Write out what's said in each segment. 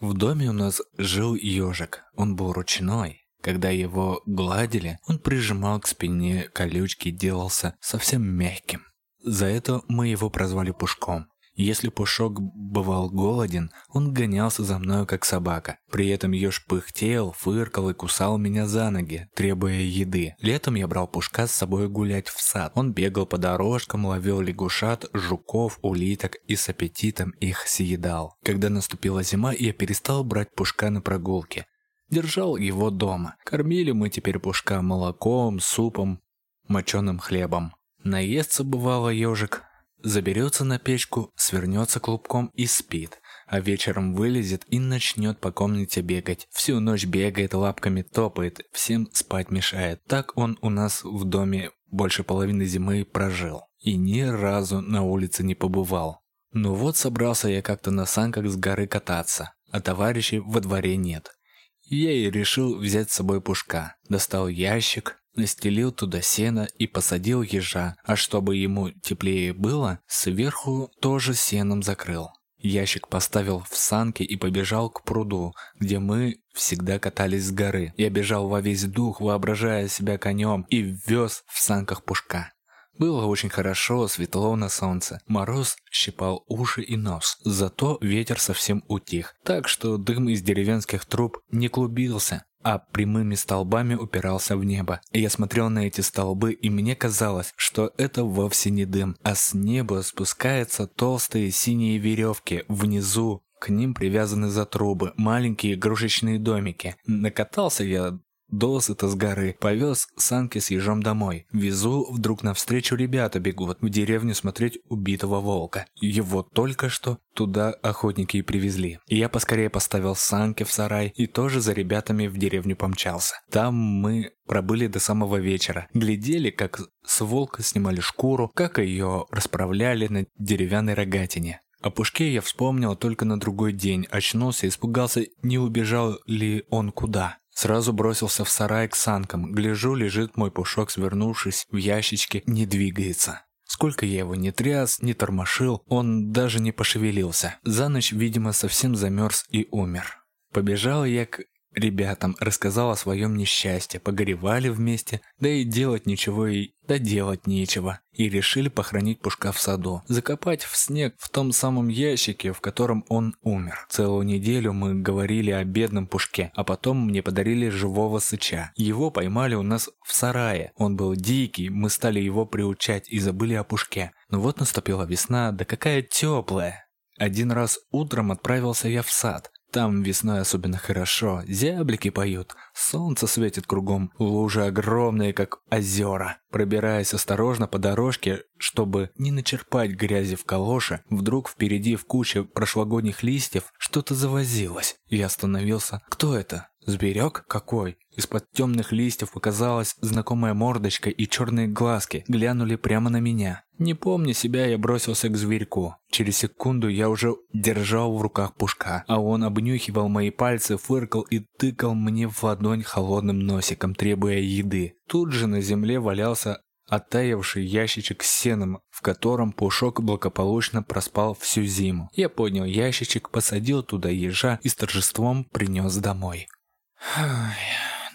В доме у нас жил ежик. Он был ручной. Когда его гладили, он прижимал к спине колючки и делался совсем мягким. За это мы его прозвали Пушком. Если Пушок бывал голоден, он гонялся за мною как собака. При этом еж пыхтел, фыркал и кусал меня за ноги, требуя еды. Летом я брал Пушка с собой гулять в сад. Он бегал по дорожкам, ловил лягушат, жуков, улиток и с аппетитом их съедал. Когда наступила зима, я перестал брать Пушка на прогулки. Держал его дома. Кормили мы теперь Пушка молоком, супом, моченым хлебом. Наестся бывало ежик, Заберется на печку, свернется клубком и спит, а вечером вылезет и начнет по комнате бегать. Всю ночь бегает, лапками топает, всем спать мешает. Так он у нас в доме больше половины зимы прожил. И ни разу на улице не побывал. Ну вот собрался я как-то на санках с горы кататься, а товарищей во дворе нет. Я и решил взять с собой пушка. Достал ящик, настелил туда сено и посадил ежа, а чтобы ему теплее было, сверху тоже сеном закрыл. Ящик поставил в санки и побежал к пруду, где мы всегда катались с горы. Я бежал во весь дух, воображая себя конем, и вез в санках пушка. Было очень хорошо, светло на солнце. Мороз щипал уши и нос. Зато ветер совсем утих, так что дым из деревенских труб не клубился а прямыми столбами упирался в небо. И я смотрел на эти столбы, и мне казалось, что это вовсе не дым, а с неба спускаются толстые синие веревки внизу, к ним привязаны за трубы, маленькие игрушечные домики. Накатался я Досыта с горы. Повез санки с ежом домой. Везу, вдруг навстречу ребята бегут в деревню смотреть убитого волка. Его только что туда охотники и привезли. И я поскорее поставил санки в сарай и тоже за ребятами в деревню помчался. Там мы пробыли до самого вечера. Глядели, как с волка снимали шкуру, как ее расправляли на деревянной рогатине. О Пушке я вспомнил только на другой день, очнулся испугался, не убежал ли он куда. Сразу бросился в сарай к санкам. Гляжу, лежит мой пушок, свернувшись в ящичке, не двигается. Сколько я его не тряс, не тормошил, он даже не пошевелился. За ночь, видимо, совсем замерз и умер. Побежал я к ребятам, рассказал о своем несчастье, погоревали вместе, да и делать ничего и да делать нечего. И решили похоронить Пушка в саду, закопать в снег в том самом ящике, в котором он умер. Целую неделю мы говорили о бедном Пушке, а потом мне подарили живого сыча. Его поймали у нас в сарае. Он был дикий, мы стали его приучать и забыли о Пушке. Но вот наступила весна, да какая теплая. Один раз утром отправился я в сад. Там весной особенно хорошо, зяблики поют, солнце светит кругом, лужи огромные, как озера. Пробираясь осторожно по дорожке, чтобы не начерпать грязи в калоши, вдруг впереди в куче прошлогодних листьев что-то завозилось. Я остановился. Кто это? Зверек? Какой? Из-под темных листьев показалась знакомая мордочка и черные глазки глянули прямо на меня. Не помня себя, я бросился к зверьку. Через секунду я уже держал в руках пушка, а он обнюхивал мои пальцы, фыркал и тыкал мне в ладонь холодным носиком, требуя еды. Тут же на земле валялся оттаивший ящичек с сеном, в котором Пушок благополучно проспал всю зиму. Я поднял ящичек, посадил туда ежа и с торжеством принес домой.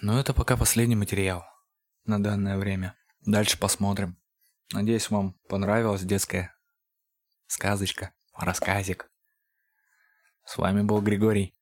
Ну это пока последний материал на данное время. Дальше посмотрим. Надеюсь, вам понравилась детская сказочка, рассказик. С вами был Григорий.